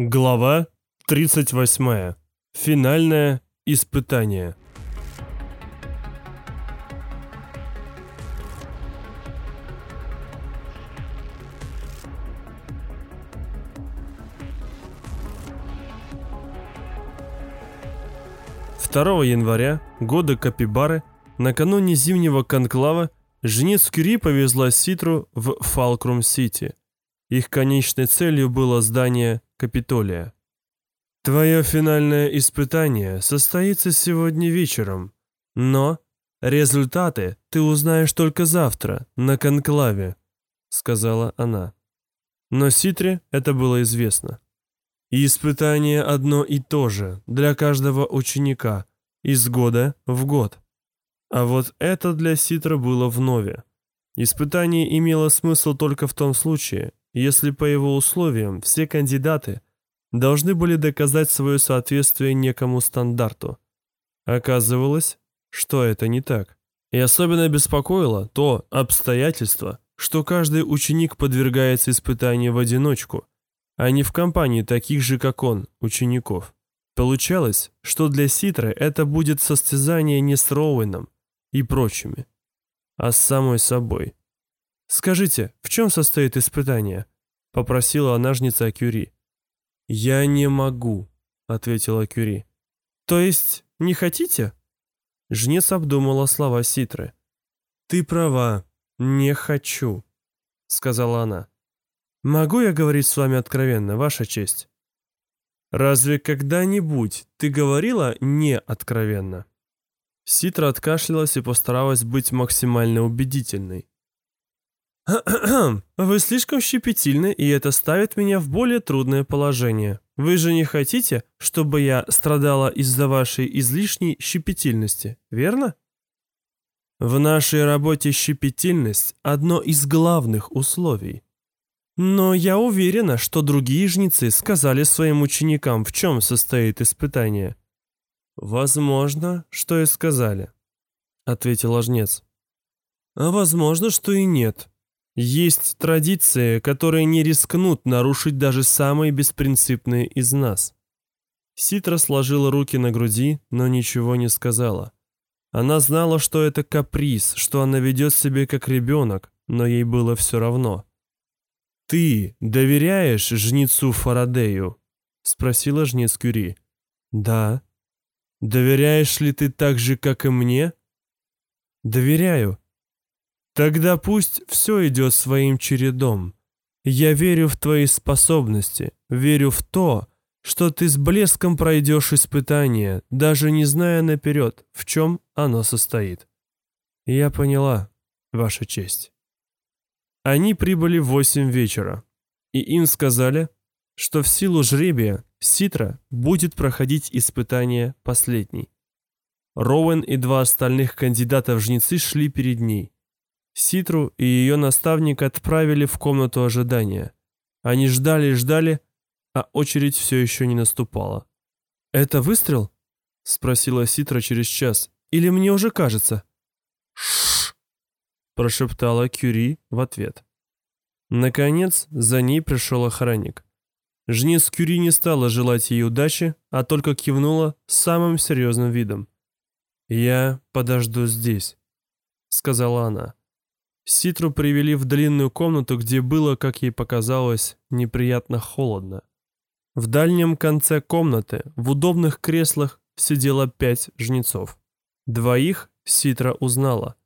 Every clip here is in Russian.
Глава 38. Финальное испытание. Второго января, года Капибары, накануне зимнего конклава, жнец Кюри повезла Ситру в Фалкрум-Сити. Их конечной целью было здание Капитолия. Твое финальное испытание состоится сегодня вечером, но результаты ты узнаешь только завтра на конклаве, сказала она. Но Ситре это было известно. И испытание одно и то же для каждого ученика, из года в год. А вот это для Ситра было вновь. Испытание имело смысл только в том случае, если по его условиям все кандидаты должны были доказать свое соответствие некому стандарту. Оказывалось, что это не так. И особенно беспокоило то обстоятельство, что каждый ученик подвергается испытанию в одиночку, а не в компании таких же, как он, учеников. Получалось, что для Ситры это будет состязание не с Роуэном и прочими, а с самой собой. «Скажите, в чем состоит испытание?» — попросила она жнеца Кюри. «Я не могу», — ответила Кюри. «То есть не хотите?» Жнец обдумала слова Ситры. «Ты права, не хочу», — сказала она. «Могу я говорить с вами откровенно, Ваша честь?» «Разве когда-нибудь ты говорила не откровенно?» Ситра откашлялась и постаралась быть максимально убедительной. Вы слишком щепетильны, и это ставит меня в более трудное положение. Вы же не хотите, чтобы я страдала из-за вашей излишней щепетильности, верно? В нашей работе щепетильность – одно из главных условий. Но я уверена, что другие жнецы сказали своим ученикам, в чем состоит испытание. Возможно, что и сказали, ответил жнец. А возможно, что и нет. Есть традиции, которые не рискнут нарушить даже самые беспринципные из нас. Ситра сложила руки на груди, но ничего не сказала. Она знала, что это каприз, что она ведет себя как ребенок, но ей было все равно. «Ты доверяешь жнецу Фарадею?» — спросила жнец Кюри. «Да». «Доверяешь ли ты так же, как и мне?» «Доверяю», Тогда пусть все идет своим чередом. Я верю в твои способности, верю в то, что ты с блеском пройдешь испытание, даже не зная наперед, в чем оно состоит. Я поняла, Ваша честь. Они прибыли в восемь вечера, и им сказали, что в силу жребия Ситра будет проходить испытание последний. Роуэн и два остальных кандидата в жнецы шли перед ней. Ситру и ее наставник отправили в комнату ожидания. Они ждали и ждали, а очередь все еще не наступала. «Это выстрел?» — спросила Ситра через час. «Или мне уже кажется?» «Шш!» — прошептала Кюри в ответ. Наконец, за ней пришел охранник. Жнец Кюри не стала желать ей удачи, а только кивнула самым серьезным видом. «Я подожду здесь», — сказала она. Ситру привели в длинную комнату, где было, как ей показалось, неприятно холодно. В дальнем конце комнаты, в удобных креслах, сидело пять жнецов. Двоих Ситра узнала.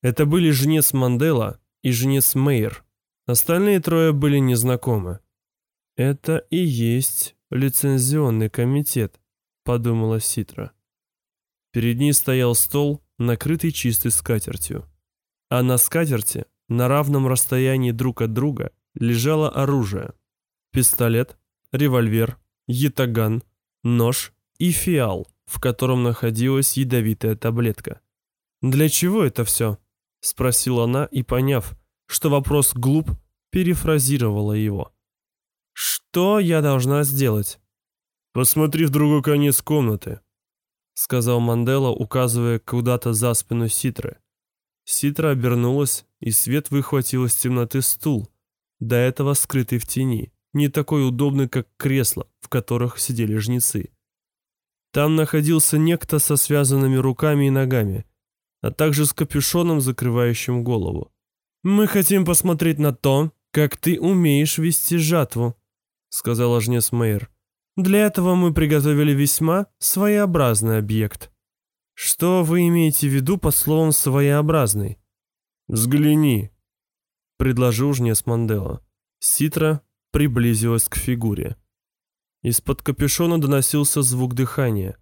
Это были жнец Мандела и жнец Мейер. Остальные трое были незнакомы. «Это и есть лицензионный комитет», — подумала Ситра. Перед ней стоял стол, накрытый чистой скатертью а на скатерти на равном расстоянии друг от друга лежало оружие. Пистолет, револьвер, ятаган, нож и фиал, в котором находилась ядовитая таблетка. «Для чего это все?» – спросила она и, поняв, что вопрос глуп, перефразировала его. «Что я должна сделать?» «Посмотри в другой конец комнаты», — сказал Мандела, указывая куда-то за спину Ситры. Ситра обернулась, и свет выхватил из темноты стул, до этого скрытый в тени, не такой удобный, как кресло, в которых сидели жнецы. Там находился некто со связанными руками и ногами, а также с капюшоном, закрывающим голову. «Мы хотим посмотреть на то, как ты умеешь вести жатву», — сказала жнец Мэйр. «Для этого мы приготовили весьма своеобразный объект». «Что вы имеете в виду под словом «своеобразный»?» «Взгляни», — предложил жнец Мандела. Ситра приблизилась к фигуре. Из-под капюшона доносился звук дыхания.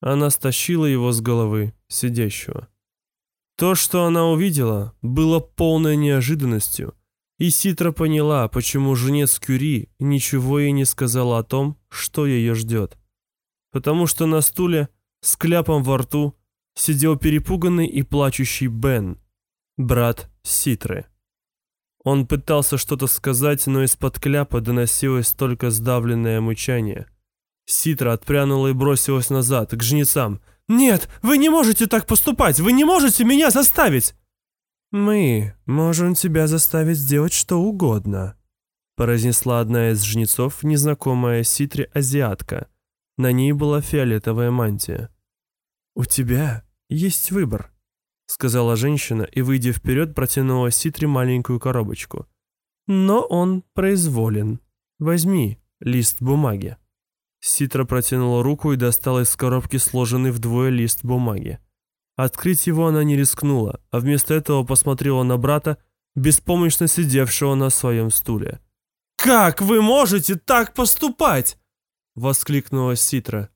Она стащила его с головы сидящего. То, что она увидела, было полной неожиданностью, и Ситра поняла, почему женец Кюри ничего ей не сказала о том, что ее ждет. Потому что на стуле, с кляпом во рту, сидел перепуганный и плачущий Бен, брат Ситры. Он пытался что-то сказать, но из-под кляпа доносилось только сдавленное мычание. Ситра отпрянула и бросилась назад, к жнецам. «Нет, вы не можете так поступать! Вы не можете меня заставить!» «Мы можем тебя заставить сделать что угодно», произнесла одна из жнецов, незнакомая Ситре азиатка. На ней была фиолетовая мантия. «У тебя есть выбор», — сказала женщина и, выйдя вперед, протянула Ситре маленькую коробочку. «Но он произволен. Возьми лист бумаги». Ситра протянула руку и достала из коробки сложенный вдвое лист бумаги. Открыть его она не рискнула, а вместо этого посмотрела на брата, беспомощно сидевшего на своем стуле. «Как вы можете так поступать?» — воскликнула Ситра.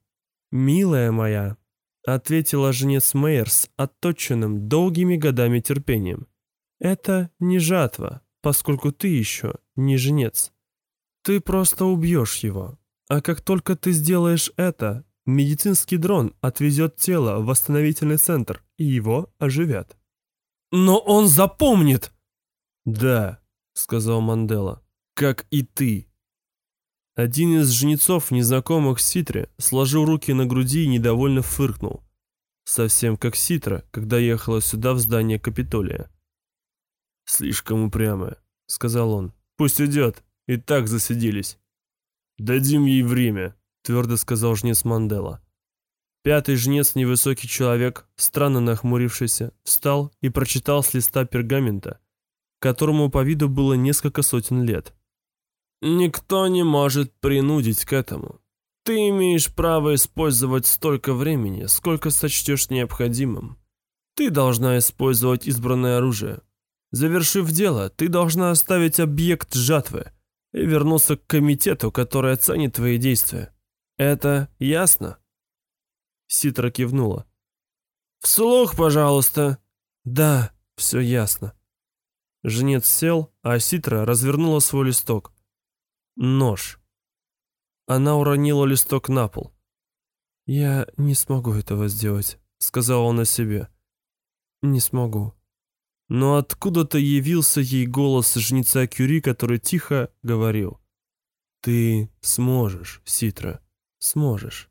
«Милая моя, ответила жнец Мейер с отточенным долгими годами терпением. Это не жатва, поскольку ты еще не жнец. Ты просто убьешь его. А как только ты сделаешь это, медицинский дрон отвезет тело в восстановительный центр, и его оживят. «Но он запомнит!» «Да», — сказал Мандела, — «как и ты». Один из жнецов, незнакомых Ситре, сложил руки на груди и недовольно фыркнул. Совсем как Ситра, когда ехала сюда в здание Капитолия. «Слишком упрямая», — сказал он. «Пусть идет, и так засиделись». «Дадим ей время», — твердо сказал жнец Мандела. Пятый жнец, невысокий человек, странно нахмурившийся, встал и прочитал с листа пергамента, которому по виду было несколько сотен лет. Никто не может принудить к этому. Ты имеешь право использовать столько времени, сколько сочтешь необходимым. Ты должна использовать избранное оружие. Завершив дело, ты должна оставить объект жатвы и вернуться к комитету, который оценит твои действия. Это ясно?» Ситра кивнула. «Вслух, пожалуйста». «Да, все ясно». Жнец сел, а Ситра развернула свой листок. Нож. Она уронила листок на пол. «Я не смогу этого сделать», — сказала она себе. «Не смогу». Но откуда-то явился ей голос жнеца Кюри, который тихо говорил. «Ты сможешь, Ситра, сможешь».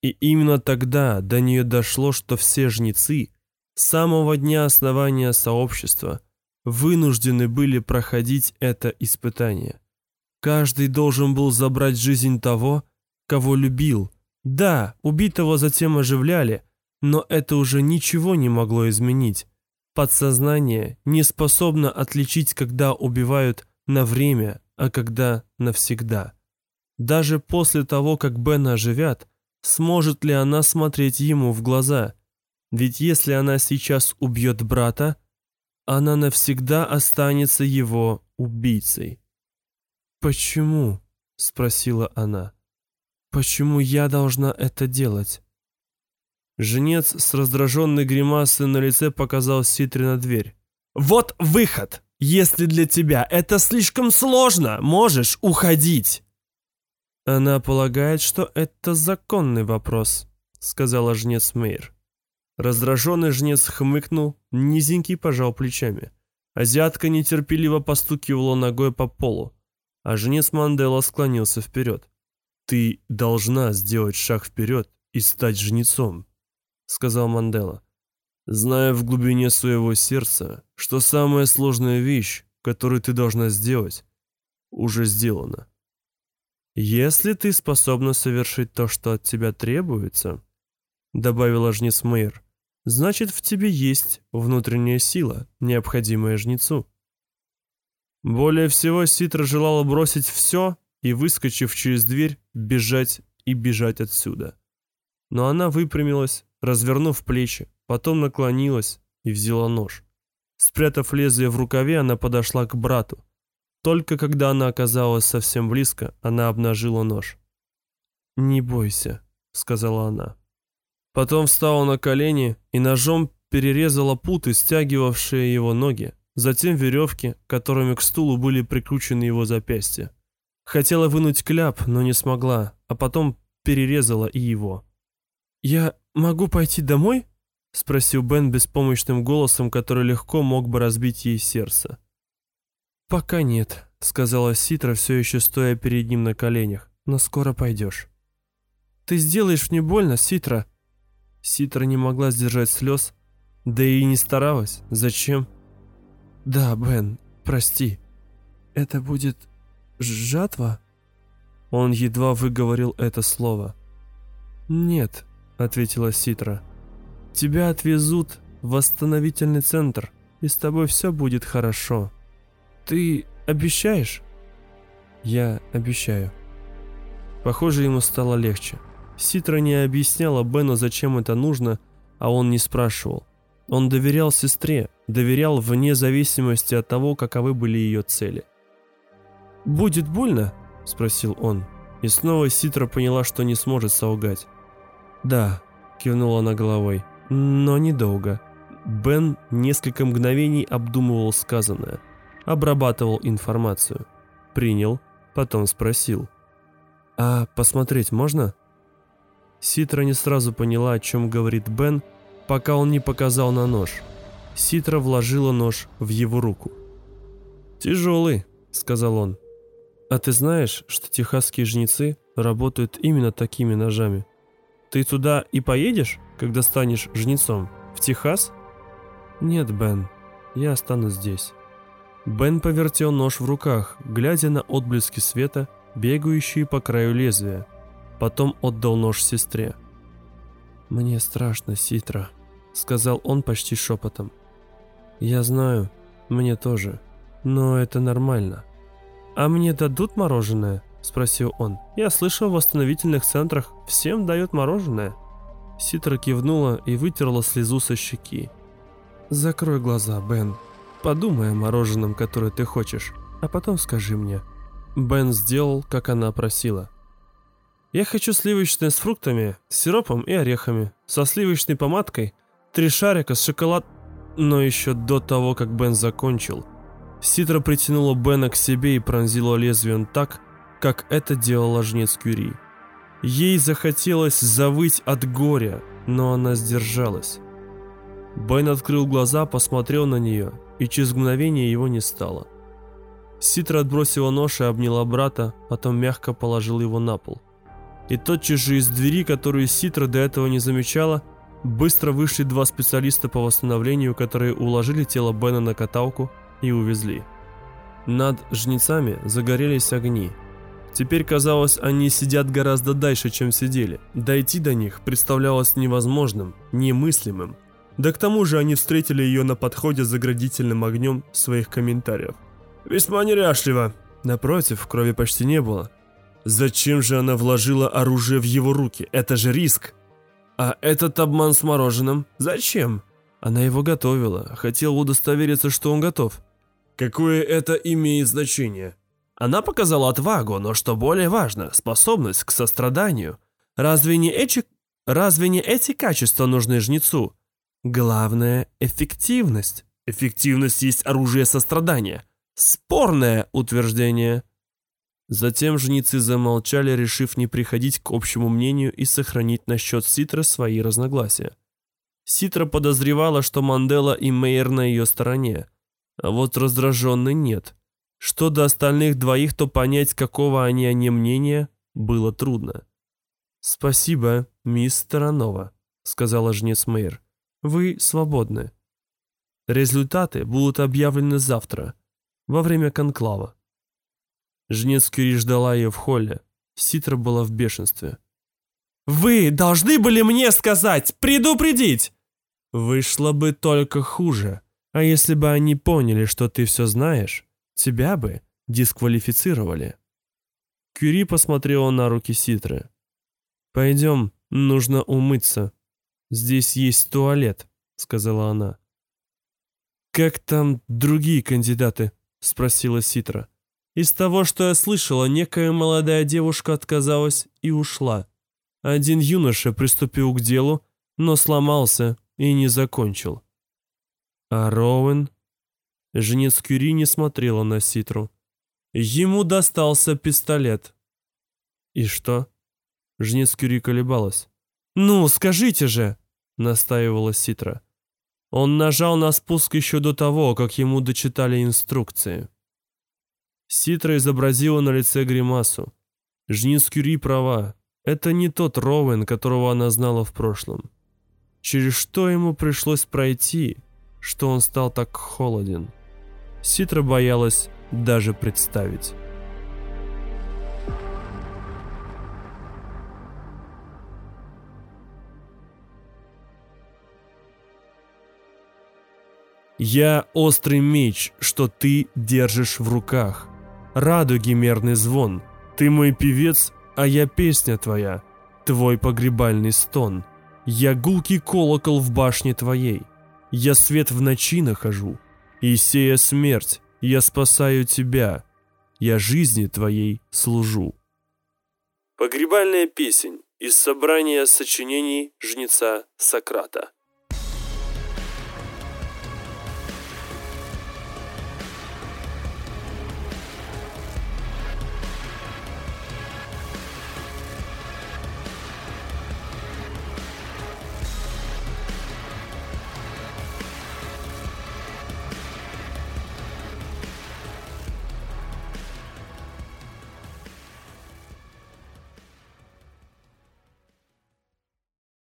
И именно тогда до нее дошло, что все жнецы с самого дня основания сообщества вынуждены были проходить это испытание. Каждый должен был забрать жизнь того, кого любил. Да, убитого затем оживляли, но это уже ничего не могло изменить. Подсознание не способно отличить, когда убивают на время, а когда навсегда. Даже после того, как Бена оживят, сможет ли она смотреть ему в глаза? Ведь если она сейчас убьет брата, она навсегда останется его убийцей. «Почему?» — спросила она. «Почему я должна это делать?» Женец с раздраженной гримасой на лице показал Ситре на дверь. «Вот выход! Если для тебя это слишком сложно, можешь уходить!» «Она полагает, что это законный вопрос», — сказала жнец Мейер. Раздраженный жнец хмыкнул, низенький пожал плечами. Азиатка нетерпеливо постукивала ногой по полу а жнец Мандела склонился вперед. «Ты должна сделать шаг вперед и стать жнецом», — сказал Мандела, зная в глубине своего сердца, что самая сложная вещь, которую ты должна сделать, уже сделана. «Если ты способна совершить то, что от тебя требуется», — добавила жнец Мэйр, «значит, в тебе есть внутренняя сила, необходимая жнецу». Более всего Ситра желала бросить все и, выскочив через дверь, бежать и бежать отсюда. Но она выпрямилась, развернув плечи, потом наклонилась и взяла нож. Спрятав лезвие в рукаве, она подошла к брату. Только когда она оказалась совсем близко, она обнажила нож. «Не бойся», — сказала она. Потом встала на колени и ножом перерезала путы, стягивавшие его ноги, затем веревки, которыми к стулу были прикручены его запястья. Хотела вынуть кляп, но не смогла, а потом перерезала и его. «Я могу пойти домой?» — спросил Бен беспомощным голосом, который легко мог бы разбить ей сердце. «Пока нет», — сказала Ситра, все еще стоя перед ним на коленях, — «но скоро пойдешь». «Ты сделаешь мне больно, Ситра?» Ситра не могла сдержать слез, да и не старалась. Зачем? «Да, Бен, прости. Это будет жатва?» Он едва выговорил это слово. «Нет», — ответила Ситра. «Тебя отвезут в восстановительный центр, и с тобой все будет хорошо. Ты обещаешь?» «Я обещаю». Похоже, ему стало легче. Ситра не объясняла Бену, зачем это нужно, а он не спрашивал. Он доверял сестре, доверял вне зависимости от того, каковы были ее цели. «Будет больно?» – спросил он. И снова Ситра поняла, что не сможет солгать. «Да», – кивнула она головой, – «но недолго». Бен несколько мгновений обдумывал сказанное, обрабатывал информацию. Принял, потом спросил. «А посмотреть можно?» Ситра не сразу поняла, о чем говорит Бен, пока он не показал на нож. Ситра вложила нож в его руку. «Тяжелый», — сказал он. «А ты знаешь, что техасские жнецы работают именно такими ножами?» Ты туда и поедешь, когда станешь жнецом? В Техас? Нет, Бен, я останусь здесь. Бен повертел нож в руках, глядя на отблески света, бегающие по краю лезвия. Потом отдал нож сестре. «Мне страшно, Ситра», — сказал он почти шепотом. «Я знаю, мне тоже, но это нормально. А мне дадут мороженое?» спросил он. «Я слышал, в восстановительных центрах всем дают мороженое». Ситра кивнула и вытерла слезу со щеки. «Закрой глаза, Бен. Подумай о мороженом, которое ты хочешь, а потом скажи мне». Бен сделал, как она просила. «Я хочу сливочное с фруктами, сиропом и орехами, со сливочной помадкой, три шарика с шоколад...» Но еще до того, как Бен закончил, Ситра притянула Бена к себе и пронзила лезвием так, как это делала жнец Кюри. Ей захотелось завыть от горя, но она сдержалась. Бен открыл глаза, посмотрел на нее, и через мгновение его не стало. Ситра отбросила нож и обняла брата, потом мягко положил его на пол. И тотчас же из двери, которую Ситра до этого не замечала, быстро вышли два специалиста по восстановлению, которые уложили тело Бена на каталку и увезли. Над жнецами загорелись огни – Теперь казалось, они сидят гораздо дальше, чем сидели. Дойти до них представлялось невозможным, немыслимым. Да к тому же они встретили ее на подходе заградительным огнем своих комментариев. «Весьма неряшливо». Напротив, крови почти не было. Зачем же она вложила оружие в его руки? Это же риск. А этот обман с мороженым? Зачем? Она его готовила, хотела удостовериться, что он готов. Какое это имеет значение? Она показала отвагу, но что более важно, способность к состраданию. Разве не эти, разве не эти качества нужны жнецу? Главное – эффективность. Эффективность есть оружие сострадания. Спорное утверждение. Затем жнецы замолчали, решив не приходить к общему мнению и сохранить насчет Ситра свои разногласия. Ситра подозревала, что Мандела и Мейер на ее стороне, а вот раздраженный нет – что до остальных двоих, то понять, какого они о ней мнения, было трудно. «Спасибо, мисс Таранова», — сказала жнец Мэйр. «Вы свободны. Результаты будут объявлены завтра, во время конклава». Жнец Кюри ждала ее в холле. Ситра была в бешенстве. «Вы должны были мне сказать, предупредить!» «Вышло бы только хуже. А если бы они поняли, что ты все знаешь, тебя бы дисквалифицировали». Кюри посмотрела на руки Ситры. «Пойдем, нужно умыться. Здесь есть туалет», — сказала она. «Как там другие кандидаты?» — спросила Ситра. «Из того, что я слышала, некая молодая девушка отказалась и ушла. Один юноша приступил к делу, но сломался и не закончил. А Роуэн...» Женец Кюри не смотрела на Ситру. Ему достался пистолет. «И что?» Жнец Кюри колебалась. «Ну, скажите же!» — настаивала Ситра. Он нажал на спуск еще до того, как ему дочитали инструкции. Ситра изобразила на лице гримасу. Жнец Кюри права. Это не тот Роуэн, которого она знала в прошлом. Через что ему пришлось пройти, что он стал так холоден. Ситра боялась даже представить. Я острый меч, что ты держишь в руках. Радуги мерный звон. Ты мой певец, а я песня твоя. Твой погребальный стон. Я гулкий колокол в башне твоей. Я свет в ночи нахожу. И сея смерть, я спасаю тебя, я жизни твоей служу. Погребальная песнь из собрания сочинений жнеца Сократа.